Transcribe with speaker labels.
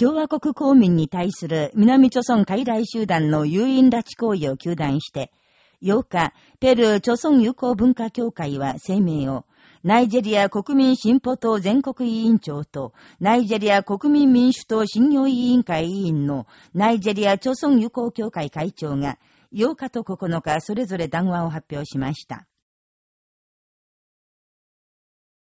Speaker 1: 共和国公民に対する南朝村海外集団の誘引拉致行為を求断して、8日、ペルー朝村友好文化協会は声明を、ナイジェリア国民進歩党全国委員長と、ナイジェリア国民民主党信用委員会委員のナイジェリア朝村友好協会会長が、8日と9日それぞれ談話を発表しました。